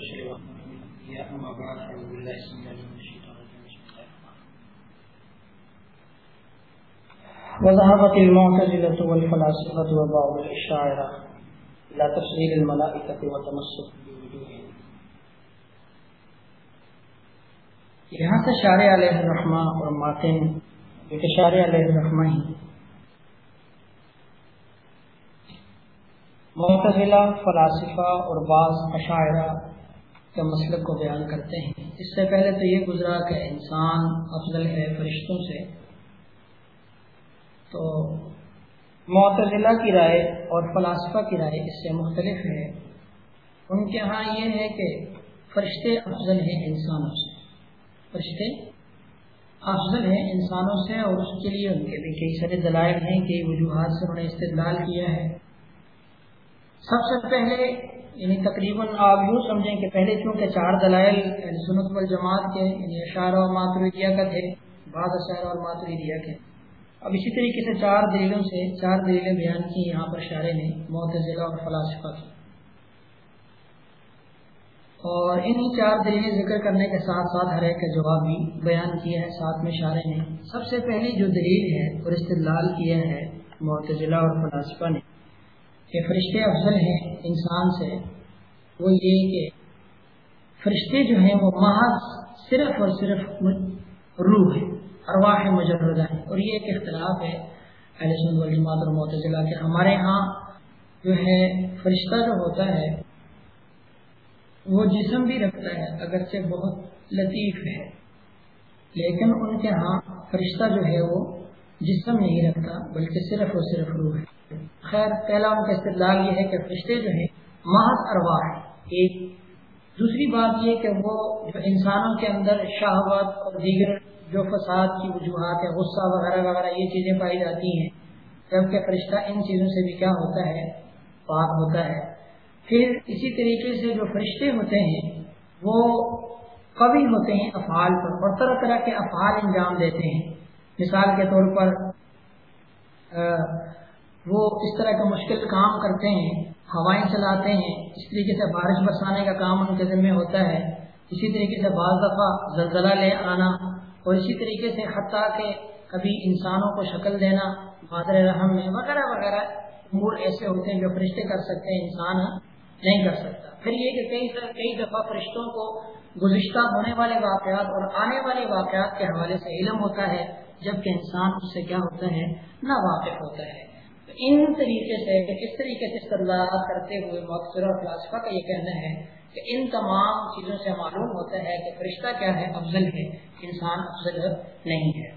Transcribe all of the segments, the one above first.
أما بعد أعوذ بالله السميع العليم من الشيطان الرجيم بسم الله وذهبت المعتزلة والفلاسفة وبعض الأشاعرة إلى تفسير الملائكة وتمسك بوجوههم. یہاں سے شارع علیہ الرحمہ فرماتے ہیں کہ شارع علیہ الرحمہ ہی معتزلہ، فلاسفہ اور بعض اشاعرہ کے مسلک کو بیان کرتے ہیں۔ اس سے پہلے تو یہ گزرا کہ انسان افضل ہے فرشتوں سے۔ تو معتزلہ کی رائے اور فلاسفہ کی رائے اس سے مختلف ہے۔ ان کے ہاں یہ ہے کہ فرشتے افضل ہیں انسانوں سے۔ فرشتے افضل ہیں انسانوں سے اور اس کے لیے ان کے بھی کئی سارے دلائل ہیں، کئی وجوہات سے انہوں نے استدلال کیا ہے۔ سب سے پہلے یعنی تقریباً آپ یوں سمجھیں کہ پہلے چونکہ چار دلائل یعنی سنت والجماعت کے یعنی اشار اور ماتریدیا کا تھے بعض اشار اور ماتریدیا کے۔ اب اسی طریقے سے چار دلیلوں سے چار دلیلیں بیان کی یہاں پر شارے نے معتزلہ اور فلاسفہ کی۔ اور انہی چار دلیلیں ذکر کرنے کے ساتھ ساتھ ہر ایک کا جواب بھی بیان کیا ہے ساتھ میں شارے نے سب سے پہلی جو دلیل ہے اور استدلال کیا ہے، معتزلہ اور فلاسفہ نے کہ فرشتے افضل ہیں انسان سے، وہ یہ کہ فرشتے جو ہیں وہ محض صرف اور صرف روح ہے ارواح مجردہ ہے اور یہ ایک اختلاف ہے اہل سنت والجماعت اور معتزلہ کے۔ ہمارے ہاں جو ہے فرشتہ جو ہوتا ہے، وہ جسم بھی رکھتا ہے، اگرچہ بہت لطیف ہے۔ لیکن ان کے ہاں فرشتہ جو ہے وہ جسم نہیں رکھتا، بلکہ صرف اور صرف روح ہے۔ خیر پہلا ان کا استدلال یہ ہے کہ فرشتے جو ہیں، محض ارواح ہے ایک۔ دوسری بات یہ کہ وہ جو انسانوں کے اندر شہوت اور دیگر جو فساد کی وجوہات ہے غصہ وغیرہ وغیرہ، یہ چیزیں پائی جاتی ہیں۔ جبکہ فرشتہ ان چیزوں سے بھی کیا ہوتا ہے؟ پاک ہوتا ہے۔ پھر اسی طریقے سے جو فرشتے ہوتے ہیں، وہ قوی ہوتے ہیں افعال پر اور طرح طرح کے افعال انجام دیتے ہیں۔ مثال کے طور پر وہ اس طرح کا مشکل کام کرتے ہیں، ہوائیں چلاتے ہیں، اس طریقے سے بارش برسانے کا کام ان کے ذمہ ہوتا ہے، اسی طریقے سے بعض دفعہ زلزلہ لے آنا، اور اسی طریقے سے حتیٰ کہ کبھی انسانوں کو شکل دینا مادر رحم میں، وغیرہ وغیرہ، امور ایسے ہوتے ہیں جو فرشتے کر سکتے ہیں، انسان نہیں کر سکتا۔ پھر یہ کہ کئی کئی دفعہ فرشتوں کو گزشتہ ہونے والے واقعات اور آنے والے واقعات کے حوالے سے علم ہوتا ہے جبکہ انسان اس سے کیا ہوتا ہے؟ نہ واقف ہوتا ہے۔ ان طریقے سے، اس طریقے سے استدلالات کرتے ہوئے مقصر اور فلاسفہ کا یہ کہنا ہے کہ ان تمام چیزوں سے معلوم ہوتا ہے کہ فرشتہ کیا ہے؟ افضل ہے۔ انسان افضل نہیں ہے۔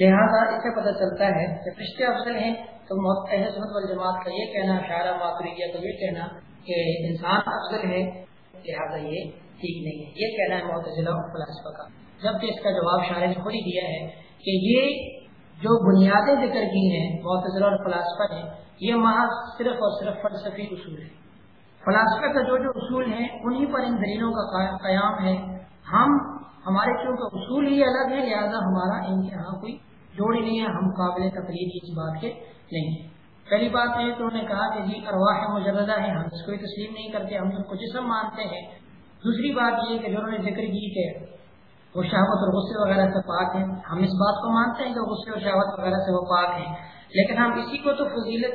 لہٰذا اس سے پتہ چلتا ہے کہ فرشتے افضل ہیں۔ تو سنت والجماعت کا یہ کہنا، شاعرہ ماتریہ کا یہ کہنا کہ انسان افضل ہے۔ لہٰذا یہ ٹھیک نہیں ہے۔ یہ کہنا ہے معتزلہ اور فلاسفہ کا۔ جبکہ اس کا جواب شاعر نے خود ہی دیا ہے کہ یہ جو بنیادیں ذکر کی ہیں معتضر اور فلاسفہ نے یہ محض صرف اور صرف فلسفی اصول ہے فلاسفہ کا جو جو اصول ہیں، انہی پر ان دلیلوں کا قیام ہے۔ ہم، ہمارے کیونکہ اصول ہی الگ ہے لہذا ہمارا ان کے یہاں کوئی جوڑ ہی نہیں ہے، ہم قابل تقلید اس بات کے نہیں ہیں۔ پہلی بات یہ تو انہوں نے کہا کہ جی ارواح مجردہ ہے ہم اس کو تسلیم نہیں کرتے، ہم اس کو جسم مانتے ہیں۔ دوسری بات یہ کہ جو انہوں نے ذکر کی کہ وہ شہوت اور غصے وغیرہ سے پاک ہیں۔ ہم اس بات کو مانتے ہیں کہ غصے اور شہوت وغیرہ سے وہ پاک ہیں۔ لیکن ہم اسی کو تو فضیلت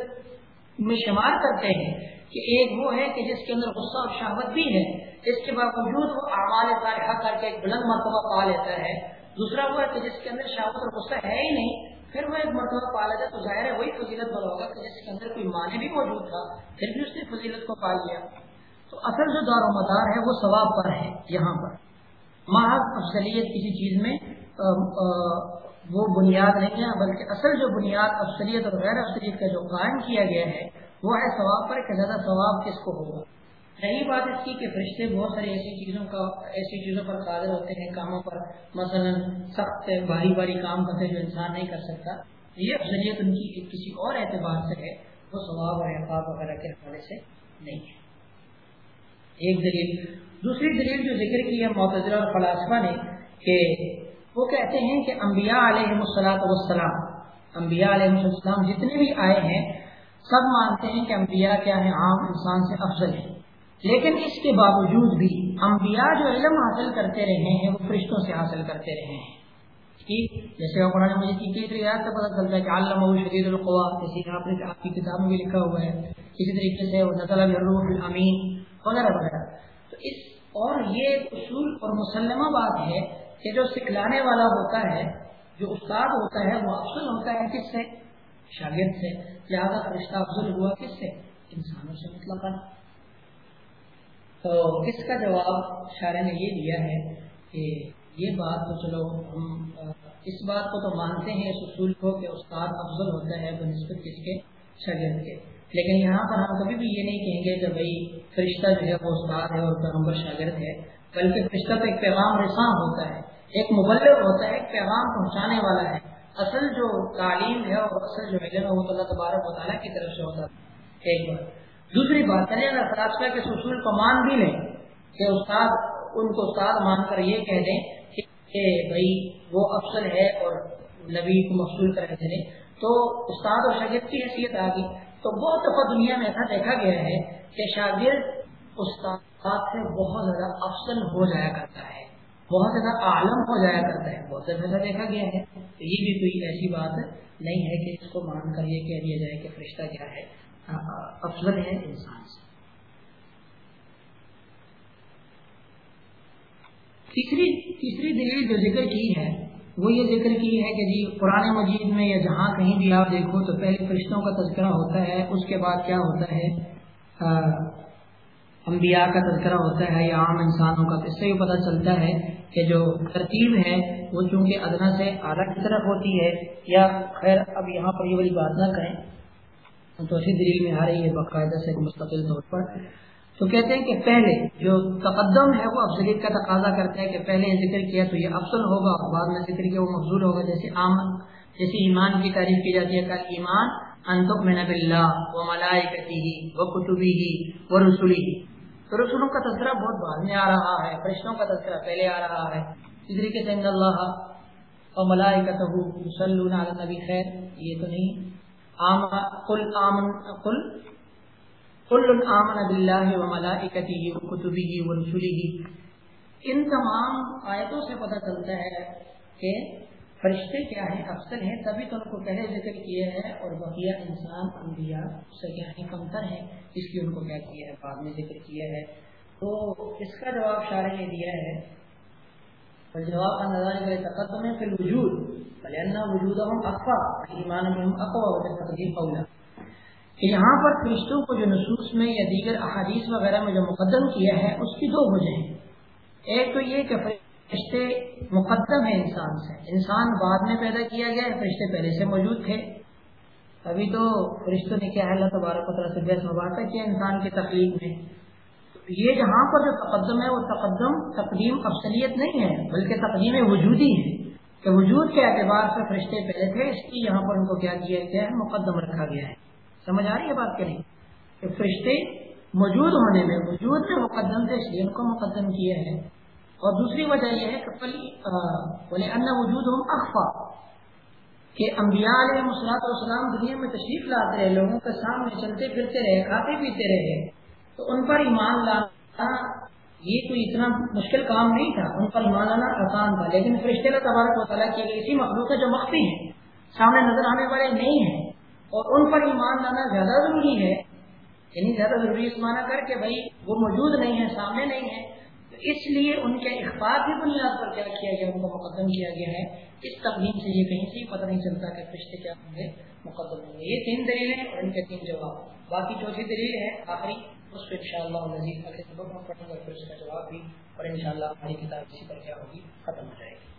میں شمار کرتے ہیں کہ ایک وہ ہے کہ جس کے اندر غصہ اور شہوت بھی ہے اس کے باوجود وہ اعمال طارحہ کر کے ایک بلند مرتبہ پا لیتا ہے۔ دوسرا وہ ہے کہ جس کے اندر شہوت اور غصہ ہے ہی نہیں، پھر وہ ایک مرتبہ پا لیتا تو ظاہر ہے وہی فضیلت بنا ہوگا کہ جس کے اندر کوئی معنی بھی موجود تھا، پھر بھی اس نے فضیلت کو پا لیا۔ تو اصل جو دار و مدار ہے وہ ثواب پر ہے، یہاں پر۔ محض افضلیت کسی چیز میں وہ بنیاد نہیں ہے، بلکہ اصل جو بنیاد افسلیت اور غیر افسلیت کا جو قائم کیا گیا ہے، وہ ہے ثواب پر کہ زیادہ ثواب کس کو ہوگا۔ رہی بات اس کی کہ فرشتے بہت ساری ایسی چیزوں کا، ایسی چیزوں پر قادر ہوتے ہیں، کاموں پر مثلا سخت، بھاری بھاری کام کرتے جو انسان نہیں کر سکتا۔ یہ افضلیت ان کی کسی اور اعتبار سے ہے، وہ ثواب اور احباب وغیرہ کے حوالے سے نہیں ہے۔ ایک دلیل دوسری دلیل جو ذکر کی ہے معتضر اور فلاسفہ نے کہ وہ کہتے ہیں کہ انبیاء علیہ وسلام انبیاء علیہ السلام جتنے بھی آئے ہیں، سب مانتے ہیں کہ انبیاء کیا ہے عام انسان سے افضل ہے لیکن اس کے باوجود بھی انبیاء جو علم حاصل کرتے رہے ہیں، وہ فرشتوں سے حاصل کرتے رہے ہیں۔ جیسے قرآن مجھے کی کئی یاد سے پتہ چلتا ہے کہ علامہ شدید القوا جیسے آپ نے آپ کی کتاب میں بھی لکھا ہوا ہے۔ اسی طریقے سے وغیرہ وغیرہ اور یہ اصول اور مسلمہ بات ہے کہ جو سکھلانے والا ہوتا ہے، جو استاد ہوتا ہے، وہ افضل ہوتا ہے کس سے؟ شاگرد سے۔ لہٰذا فرشتہ افضل ہوا کس سے؟ انسانوں سے مطلب تو اس کا جواب شاعر نے یہ دیا ہے کہ یہ بات تو چلو، ہم اس بات کو تو مانتے ہیں، اس اصول کو کہ استاد افضل ہوتا ہے بہ نسبت کس کے؟ شاگرد کے۔ لیکن یہاں پر ہم کبھی بھی یہ نہیں کہیں گے کہ بھائی فرشتہ جو ہے وہ استاد ہے اور پیغمبر شاگرد ہے، بلکہ فرشتہ تو ایک پیغام رساں ہوتا ہے، ایک مبلغ ہوتا ہے، ایک پیغام پہنچانے والا ہے۔ اصل جو تعلیم ہے اور اصل جو علم ہے وہ اللہ تبارک و تعالیٰ کی طرف سے ہوتا ہے، ایک بار۔ دوسری بات چلے اگر فلاسفہ کے اصول کو مان بھی لیں کہ استاد، ان کو استاد مان کر یہ کہہ دیں کہ بھائی وہ افسر ہے اور نبی کو مقصول کر کے دیں۔ تو استاد اور شاگرد کی حیثیت آ گئی تو بہت دفعہ دنیا میں ایسا دیکھا گیا ہے کہ شاگرد استاد سے بہت زیادہ افسر ہو جایا کرتا ہے، بہت زیادہ عالم ہو جایا کرتا ہے، بہت زیادہ دیکھا گیا ہے۔ تو یہ بھی کوئی ایسی بات نہیں ہے کہ اس کو مان کر یہ کہہ دیا جائے کہ فرشتہ کیا ہے۔ ہاں، افضل ہے انسان سے۔ تیسری تیسری دلیل جو ذکر کی ہے وہ یہ ذکر کی ہے کہ جی قرآن مجید میں یا جہاں کہیں بھی آپ دیکھو تو پہلے فرشتوں کا تذکرہ ہوتا ہے، اس کے بعد کیا ہوتا ہے؟ انبیاء کا تذکرہ ہوتا ہے یا عام انسانوں کا اس سے بھی پتہ چلتا ہے کہ جو ترتیب ہے وہ چونکہ ادنا سے اعلیٰ کی طرف ہوتی ہے۔ یا خیر، اب یہاں پر یہ والی بات نہ کریں۔ تو اسی دلیل میں آ رہی ہے، باقاعدہ سے مستقل طور پر۔ تو کہتے ہیں کہ پہلے جو تقدم ہے وہ افضلیت کا تقاضا کرتا ہے کہ پہلے ذکر کیا تو یہ افضل ہوگا اور بعد میں ذکر کیا وہ مفضول ہوگا، جیسے آمن جیسے ایمان کی تعریف کی جاتی ہے کل ایمان انتق میں نب و ملائکتی ہی و کتبی ہی و رسولی ہی تو رسولوں کا تذکرہ بہت بعد میں آ رہا ہے، فرشتوں کا تذکرہ پہلے آ رہا ہے۔ اس طریقے سے اللہ اور ملائکتہ مسلون علی نبی خیر، یہ تو نہیں۔ آمن قل آمن، قل کل آمن باللہ و ملائکتہ و کتبہ و رسولہ ان تمام آیتوں سے پتہ چلتا ہے کہ فرشتے کیا ہیں افسر ہیں، تبھی تو ان کو پہلے ذکر کیا ہے اور بقیہ انسان، انبیاء سے کیا ہے کمتر ہیں، اس لیے ان کو کیا کیا ہے بعد میں ذکر کیا ہے تو اس کا جواب شارع نے دیا ہے۔ اور جواب کا نظر کرے تقدم ہے پھر یہاں پر فرشتوں کو جو نصوص میں یا دیگر احادیث وغیرہ میں جو مقدم کیا ہے، اس کی دو وجہ ہیں۔ ایک تو یہ کہ فرشتے مقدم ہے انسان سے۔ انسان بعد میں پیدا کیا گیا ہے، فرشتے پہلے سے موجود تھے۔ ابھی تو فرشتوں نے کیا ہے، اللہ تبارک و تعالیٰ سے بحث مبارکہ کیا انسان کی تخلیق میں۔ یہ جہاں پر جو تقدم ہے، وہ تقدم، تقدیم افسلیت نہیں ہے، بلکہ تقدیم وجودی ہے۔ کہ وجود کے اعتبار سے فرشتے پہلے تھے، اس کی یہاں پر ان کو کیا کیا گیا ہے، مقدم رکھا گیا ہے۔ سمجھ آ رہی ہے بات کریں؟ کہ فرشتے موجود ہونے میں وجود میں مقدم تھے اس کو مقدم کیا ہے اور دوسری وجہ یہ ہے کہ بولے ان وجود ہوں اخوا کہ انبیاء علیہ مسلاط والسلام دنیا میں تشریف لاتے رہے، لوگوں کے سامنے چلتے پھرتے رہے، کھاتے پیتے رہے۔ تو ان پر ایمان لانا، یہ کوئی اتنا مشکل کام نہیں تھا۔ ان پر ایمان لانا آسان تھا، لیکن فرشتے کا تبارک و تعالیٰ کی ایسی مخلوق ہے جو مخفی ہیں سامنے نظر آنے والے نہیں ہیں۔ اور ان پر ایمان لانا زیادہ ضروری ہے۔ یعنی زیادہ ضروری اس معنی کر کے بھائی وہ موجود نہیں ہے سامنے نہیں ہے تو اس لیے ان کے اخبار کی بنیاد پر کیا کیا گیا، ان کو مقدم کیا گیا ہے۔ اس تقدیم سے یہ کہیں سے پتہ نہیں چلتا کہ فرشتے کیا ہوں گے، مقدم ہوں گے یہ تین دلیلیں اور ان کے تین جواب۔ باقی چوتھی دلیل ہے، آخری، اس پہ ان شاء اللہ مزید اگلے سبق میں پھر اس کا جواب بھی، اور ان شاء اللہ ہماری کتاب اسی پر کیا ہوگی، ختم ہو جائے گی۔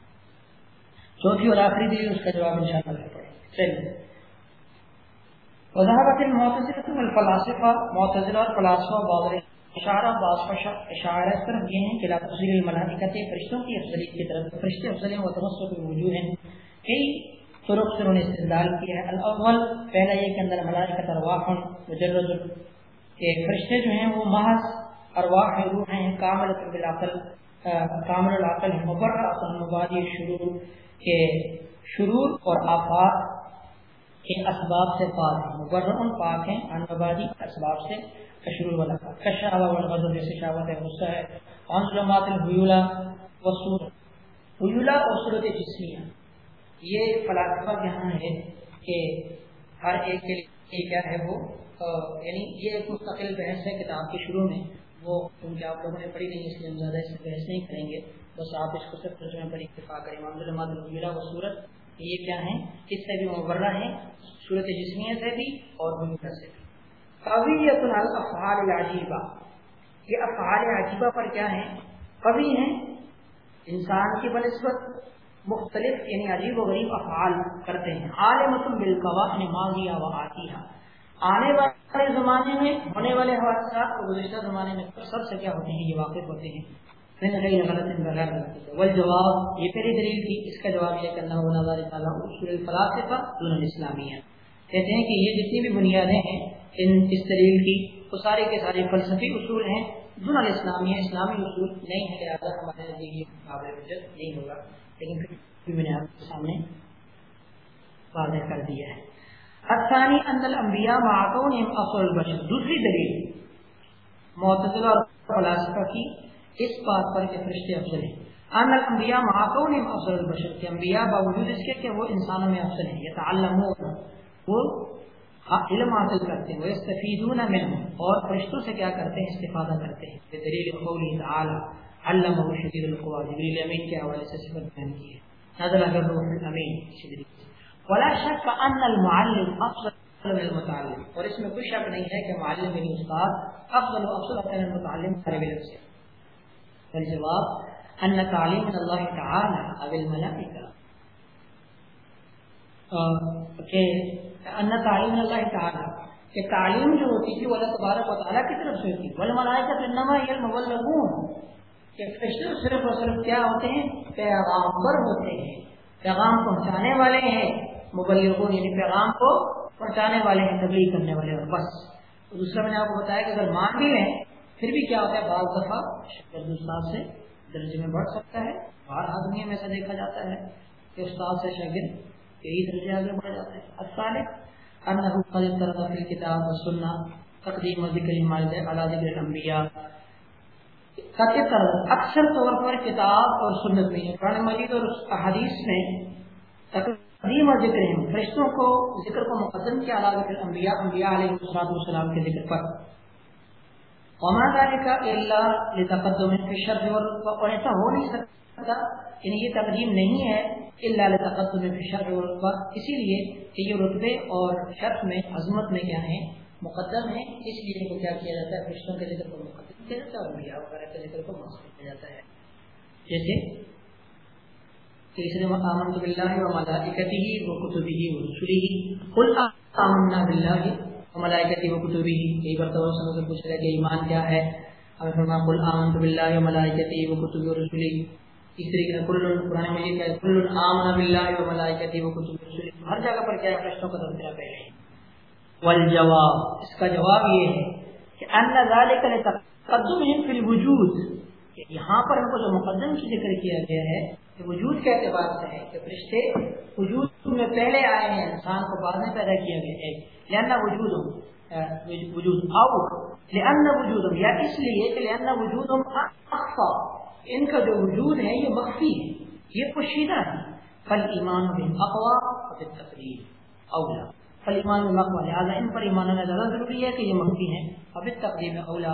چوتھی اور آخری دن اس کا جواب ان شاء اللہ پڑھیں چلیے۔ وضاحت المعتزلہ والفلاسفہ معتزلہ اور فلاسفہ بعض اشارہ بعض اشارہ اس طرف یہ ہیں کہ لا تفصیل الملائکہ فرشتوں کی افضلیت کی طرف، فرشتے افضل ہیں و تمسک بالوجوہ ہیں۔ کئی طرق سے انہوں نے استدلال کیا ہے۔ الاول، پہلا یہ کہ اندر ملائکہ ارواح مجرد کہ فرشتے جو ہیں وہ محض ارواح روح ہیں، کامل بالعقل کامل العقل ہیں۔ مبرر مبادی شرور کے شرور اور آفات کہ اسباب سے پاک ہیں۔ مبرن پاک ہیں انبادی اسباب سے کشرول والا کشاوا والغضب جیسے شاوت ہے، غصہ ہے۔ ان ظلمات الحیولا وصور حیولا اور صورت جسمیہ۔ یہ فلاسفہ یہاں ہے کہ ہر ایک کے لیے کیا ہے وہ یعنی یہ ایک مستقل بحث ہے کتاب کے شروع میں۔ وہ کیونکہ آپ لوگوں نے پڑھی نہیں، اس لیے ہم زیادہ اس سے بحث نہیں کریں گے۔ بس آپ اس کو صرف ترجمے پر اتفاق کریں۔ معاملہ المیرا و صورت یہ کیا ہیں؟ اس سے بھی مبرہ ہیں؟ صورت جسمیہ سے بھی اور حمیرہ سے بھی۔ قویت الافعال العجیبہ۔ یہ افعال عجیبہ پر کیا ہیں؟ قوی ہیں۔ انسان کی بنسبت مختلف یعنی عجیب و غریب افعال کرتے ہیں۔ عالمۃ بالقوا ماضیہ و آتیہ آنے والے زمانے میں، ہونے والے حوالات اور گزشتہ زمانے میں سب سے کیا ہوتے ہیں؟ یہ واقف ہوتے ہیں۔ من غیر غلط جواب یہ پہلی دلیل تھی، اس کا جواب یہ کرنا ہونا تعالیٰ اصول الفلاسفہ دون اسلامیہ کہتے ہیں کہ یہ جتنی بھی بنیادیں ہیں، ان اس دلیل کی، وہ سارے کے سارے فلسفی اصول ہیں۔ دون الاسلامیہ اسلامی اصول نہیں ہے لہٰذا ہمارے نزدیک قابل نہیں ہوگا۔ لیکن پھر میں نے آپ کے سامنے واضح کر دیا ہے۔ افسانی اندل انبیاء معقون افضل البشر۔ دوسری دلیل معتدل اور فلاسفہ کی اس بات پر کہ فرشتے افضل ہیں۔ ان الانبیاء معقون افضل البشر۔ کہ انبیاء باوجود اس کے کہ وہ انسانوں میں افضل ہیں، یتعلمون۔ وہ علم حاصل کرتے ہیں وہ استفیدون منهم اور فرشتوں سے کیا کرتے ہیں؟ استفادہ کرتے ہیں۔ یہ دلیل قولی تعالی، علمہ شدید القوا جبریل امین کے حوالے سے صفت بیان کی ہے۔ نازل اگر روح الامین شدید ولا شک ان المعلم افضل من المتعلم۔ اور اس میں کوئی شک نہیں ہے کہ معلم یعنی استاد افضل و افضل من المتعلم طالب علم سے۔ الجواب ان تعلیم اللہ تعالی او الملائکہ کہ ان تعلیم اللہ تعالی، کہ تعلیم جو ہوتی تھی وہ اللہ تبارک و تعالیٰ کی طرف سے ہوتی والملائکہ انما هي المبلغون کہ فرشتے صرف اور صرف کیا ہوتے ہیں؟ پیغامبر ہوتے ہیں۔ پیغام پہنچانے والے ہیں۔ مبلغون یعنی پیغام کو پہنچانے والے ہیں، تبلیغ کرنے والے اور بس۔ دوسرا میں نے آپ کو بتایا کہ اگر مان بھی لیں پھر بھی کیا ہوتا ہے؟ بعض دفعہ شکر استاد سے درجے میں بڑھ سکتا ہے باہر آدمی میں ایسا دیکھا جاتا ہے کہ استاد سے شاگرد یہی درجے آگے بڑھ جاتا ہے افسالک ان کتاب و سننا تقدیم و ذکر اللہ ذکر الانبیاء۔ اکثر طور پر کتاب اور سنت میں، قرآن مجید اور حدیث میں تقدیم اور ذکر ہیں۔ فرشتوں کو، ذکر کو مقدم کیا علاوہ انبیاء انبیاء علیہ السلام کے ذکر پر۔ وما ذلك الا لتقدم في الشرف اور ایسا ہو نہیں سکتا یعنی یہ تقدیم نہیں ہے الا لتقدم في الشرف والرتبہ اسی لیے کہ یہ رتبے اور شرف میں عظمت میں کیا ہے مقدم ہے اس لیے ان کو کیا کیا جاتا ہے؟ فرشتوں کے ذکر کو مقدم کیا جاتا ہے اور انبیاء وغیرہ کے ذکر کو مقدم کیا جاتا ہے؟ جیسے تیسرے آمنت باللہ و ملائکتہ و کتبہ و رسلہ قل آمنا باللہ و سے کہ ایمان کیا ہے؟ ہمیں فرمایا، قل آمنت باللہ و و و اس طریقے سے کل قرآن مجید کل باللہ و و ہر جگہ پر کیا ہے؟ فرشتوں کا تذکرہ پہلے والجواب، اس کا جواب یہ ہے کہ ان ذالک لتقدمہم فی الوجود۔ یہاں پر ہم کو جو مقدم کی ذکر کیا گیا ہے وجود کے اعتبار سے ہے کہ فرشتے وجود میں پہلے آئے ہیں، انسان کو بعد میں پیدا کیا گیا ہے۔ لہنا وجود وجود، آؤ لہنا وجود یا اس لیے کہ لہنا وجود اخفا ان کا جو وجود ہے، یہ مخفی ہے، یہ پوشیدہ ہے۔ فل ایمان بن اقوا تقریب اولا۔ فل ایمان بن لہٰذا ان پر ایمان ہونا زیادہ ضروری ہے کہ یہ مخفی ہیں۔ اب تقریب اولا۔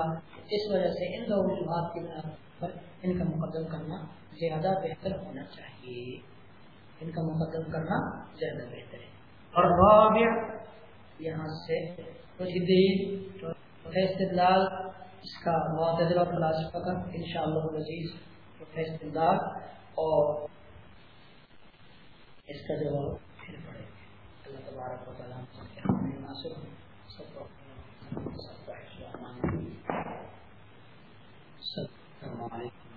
اس وجہ سے ان دو وجوہات کی بنا پر ان کا مقدم کرنا زیادہ بہتر ہونا چاہیے۔ ان کا مقدم کرنا زیادہ بہتر ہے۔ اور رابع، یہاں سے کچھ دیر استدلال اس کا معتدل اور فلاسفہ کا ان شاء اللہ عزیز استدلال اور اس کا جواب پھر پڑے اللہ تبارک و تعالیٰ مناسب سب کو السلام علیکم